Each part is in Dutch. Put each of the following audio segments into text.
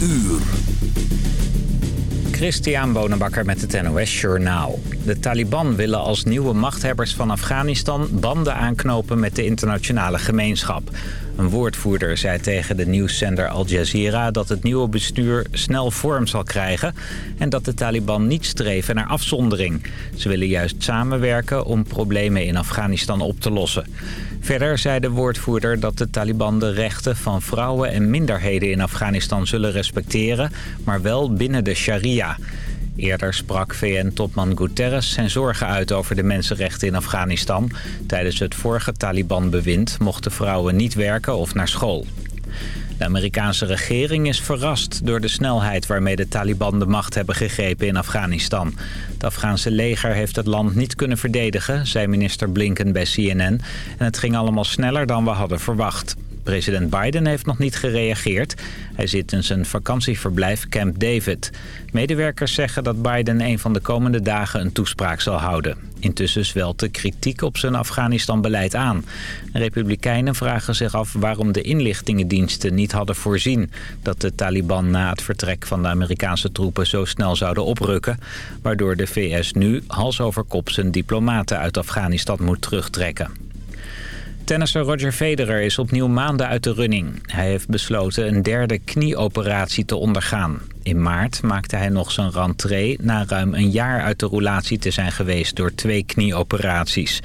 uur. Christian Bonenbakker met het NOS Journaal. De Taliban willen als nieuwe machthebbers van Afghanistan banden aanknopen met de internationale gemeenschap. Een woordvoerder zei tegen de nieuwszender Al Jazeera dat het nieuwe bestuur snel vorm zal krijgen... en dat de Taliban niet streven naar afzondering. Ze willen juist samenwerken om problemen in Afghanistan op te lossen. Verder zei de woordvoerder dat de Taliban de rechten van vrouwen en minderheden in Afghanistan zullen respecteren, maar wel binnen de sharia. Eerder sprak VN-topman Guterres zijn zorgen uit over de mensenrechten in Afghanistan. Tijdens het vorige Taliban-bewind mochten vrouwen niet werken of naar school. De Amerikaanse regering is verrast door de snelheid waarmee de Taliban de macht hebben gegrepen in Afghanistan. Het Afghaanse leger heeft het land niet kunnen verdedigen, zei minister Blinken bij CNN. En het ging allemaal sneller dan we hadden verwacht. President Biden heeft nog niet gereageerd. Hij zit in zijn vakantieverblijf Camp David. Medewerkers zeggen dat Biden een van de komende dagen een toespraak zal houden. Intussen zwelt de kritiek op zijn Afghanistan-beleid aan. Republikeinen vragen zich af waarom de inlichtingendiensten niet hadden voorzien... dat de Taliban na het vertrek van de Amerikaanse troepen zo snel zouden oprukken... waardoor de VS nu hals over kop zijn diplomaten uit Afghanistan moet terugtrekken. Tennisser Roger Federer is opnieuw maanden uit de running. Hij heeft besloten een derde knieoperatie te ondergaan. In maart maakte hij nog zijn rentree na ruim een jaar uit de roulatie te zijn geweest door twee knieoperaties.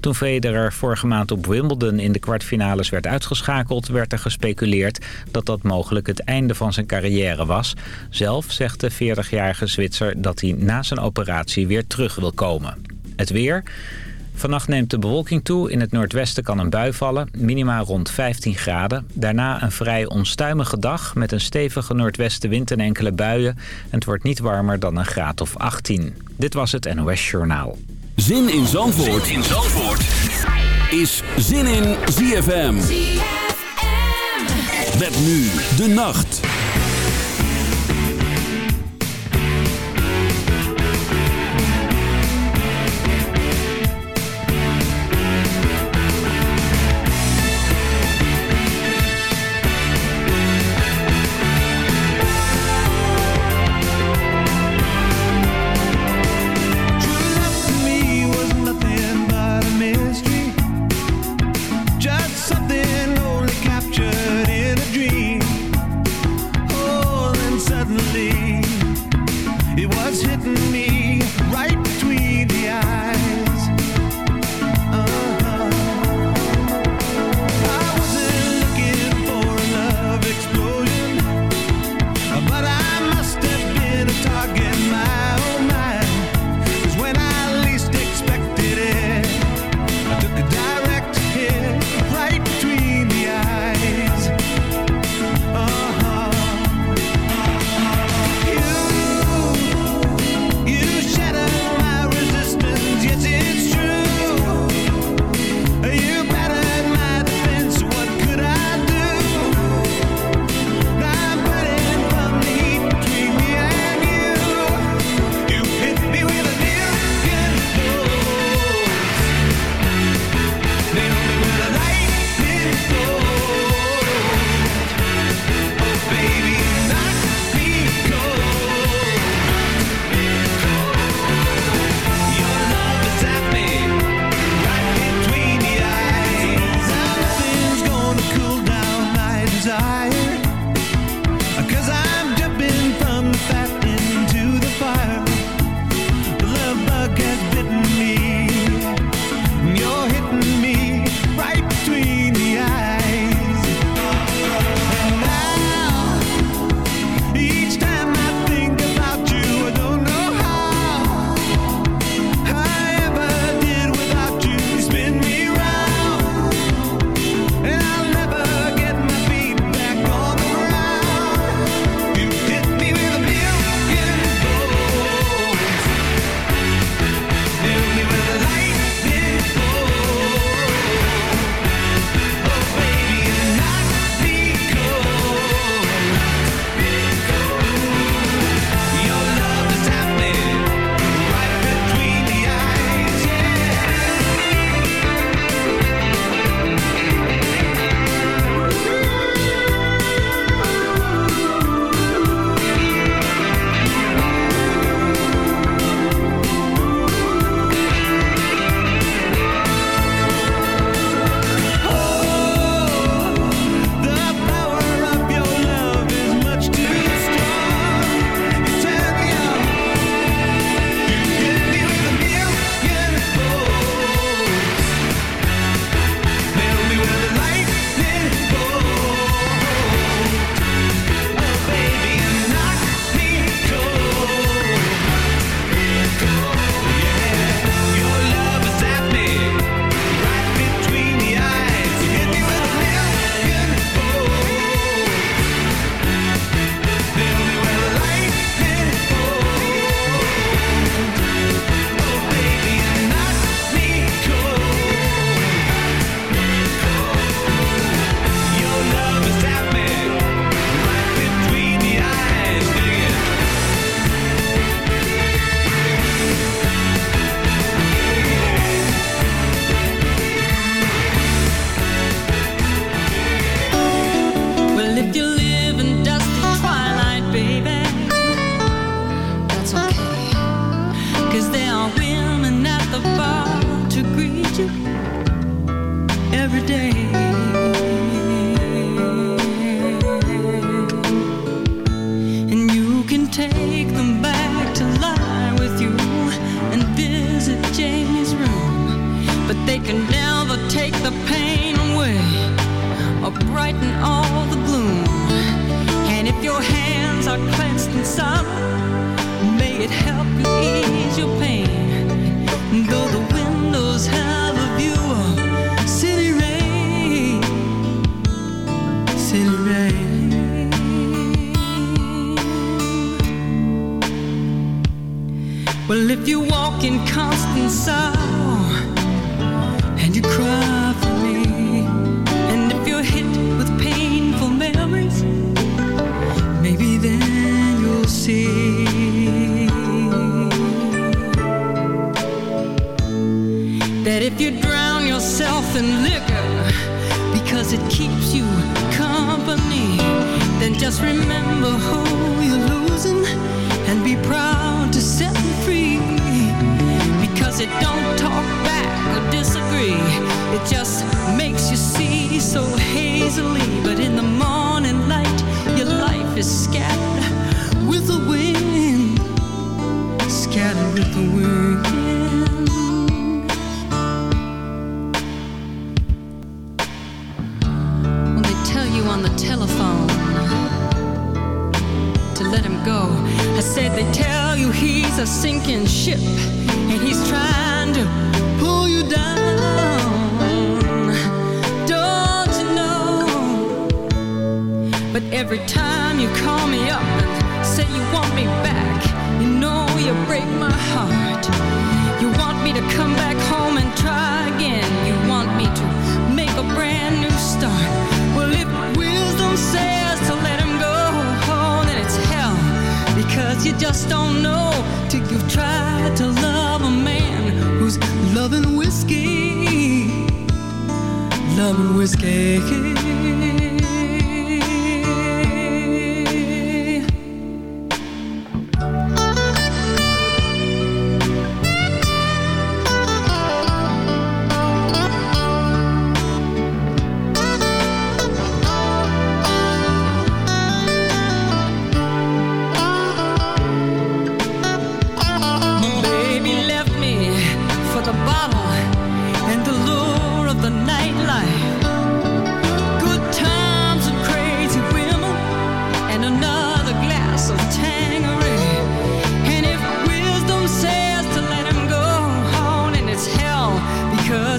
Toen Federer vorige maand op Wimbledon in de kwartfinales werd uitgeschakeld... werd er gespeculeerd dat dat mogelijk het einde van zijn carrière was. Zelf zegt de 40-jarige Zwitser dat hij na zijn operatie weer terug wil komen. Het weer... Vannacht neemt de bewolking toe. In het noordwesten kan een bui vallen. Minima rond 15 graden. Daarna een vrij onstuimige dag met een stevige noordwestenwind en enkele buien. En het wordt niet warmer dan een graad of 18. Dit was het NOS Journaal. Zin in Zandvoort, zin in Zandvoort. is Zin in ZFM. ZFM. Met nu de nacht.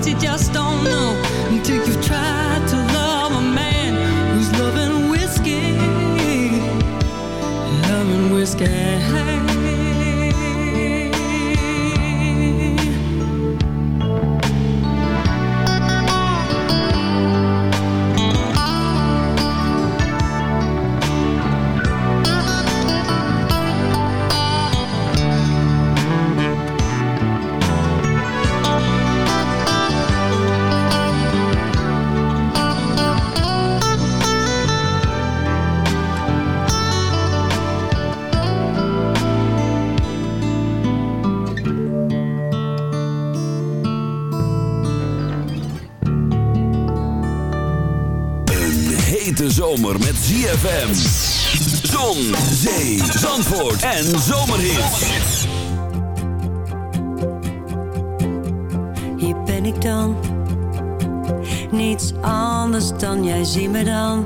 you just don't know until you've tried to love a man who's loving whiskey, loving whiskey. zomer met ZFM. Zon, zee, zandvoort en zomerhit. Hier ben ik dan. Niets anders dan jij zie me dan.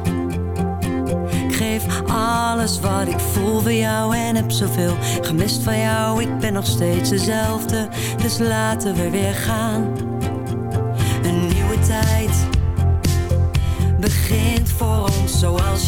Ik geef alles wat ik voel voor jou en heb zoveel gemist van jou. Ik ben nog steeds dezelfde, dus laten we weer gaan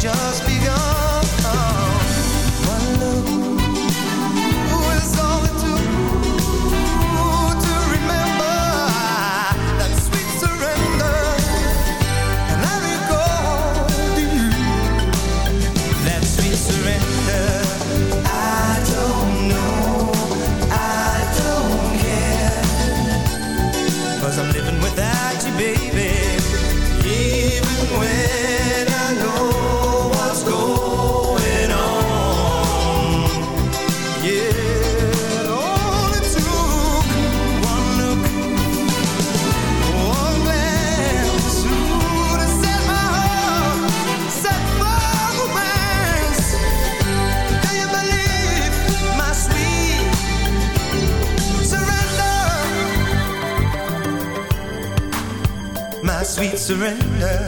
just be surrender.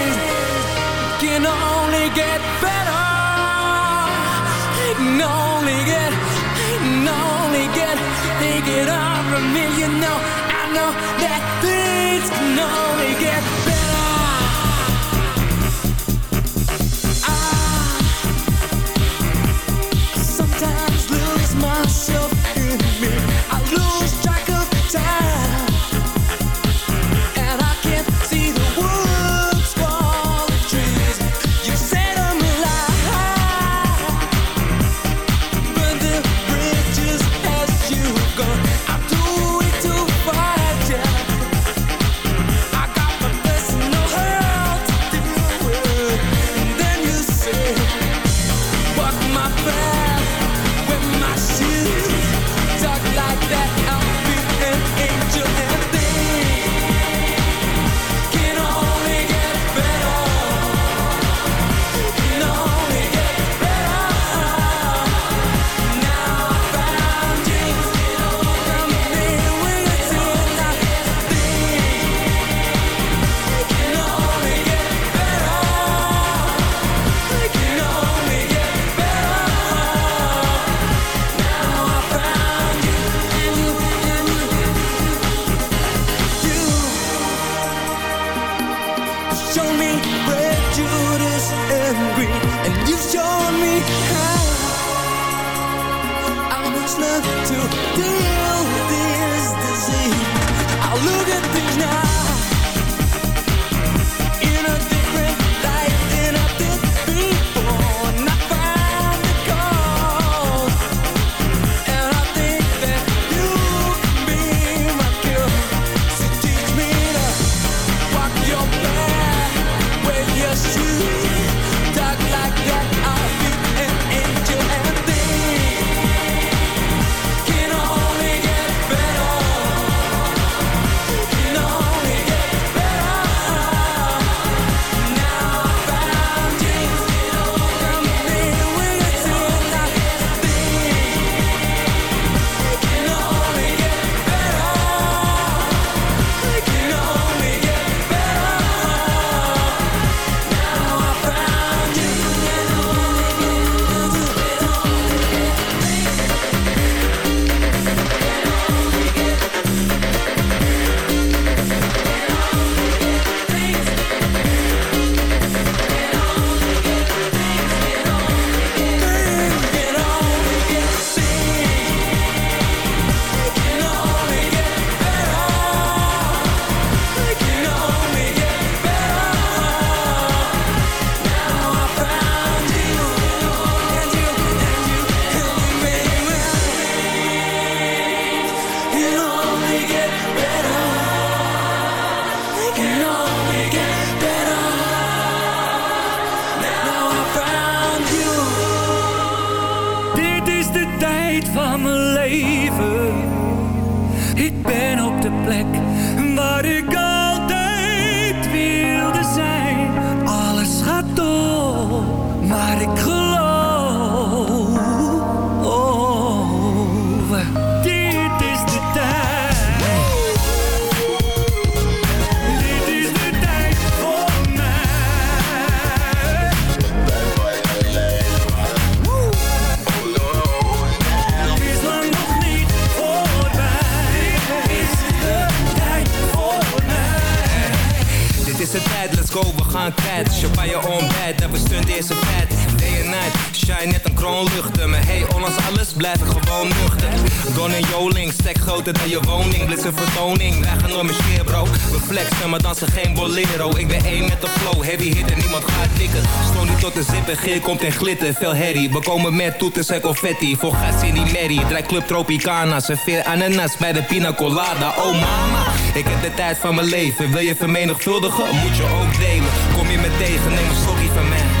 take it, only get, take it all from me. You know, I know that things can only get better. I sometimes lose myself in me. dear plek gaan by Champagne on bed, never stunt is een fat. Shine net een kroon luchten Maar hey, ondanks alles blijf ik gewoon nuchter. Don en Joling, stek groter dan je woning. Blitz een vertoning, wij gaan door mijn sfeer bro. We flexen, maar dansen geen bolero. Ik ben één met de flow, heavy hit en niemand gaat tikken. Stoon niet tot de zippen, geer komt en glitter. Veel herrie, we komen met toeters en confetti. Voor gas in die merrie, draai club Tropicana. Serveer ananas bij de pina colada. Oh mama, ik heb de tijd van mijn leven. Wil je vermenigvuldigen, moet je ook delen. Kom je me tegen, neem een stokje van mij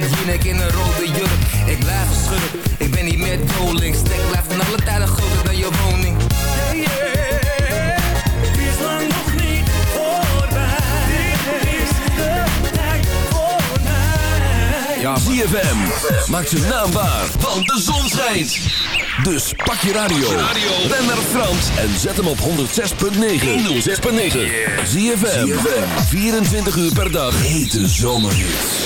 net Jinek in een rode jurk Ik blijf een schurk, ik ben niet meer doling Stek blijft van alle tijden groter dan je woning Yeah, yeah. Het is lang nog niet voorbij. Dit is de tijd voor mij. Ja, ZFM. Maak zijn naam waar, want de zon schijnt. Dus pak je radio. Ben naar Frans en zet hem op 106.9. 106.9. ZFM. 24 uur per dag. Hete zomerhits.